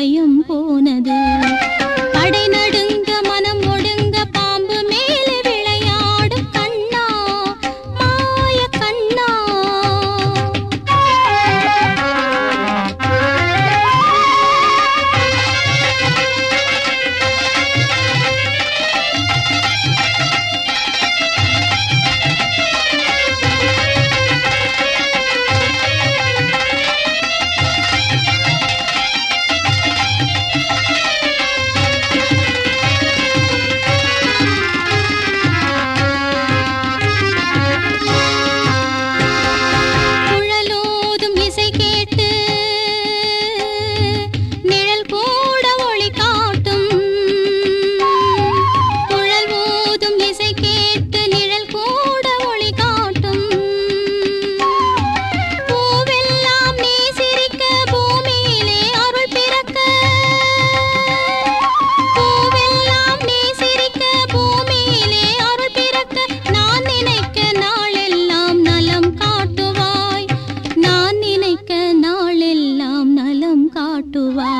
பயம் बाटुआ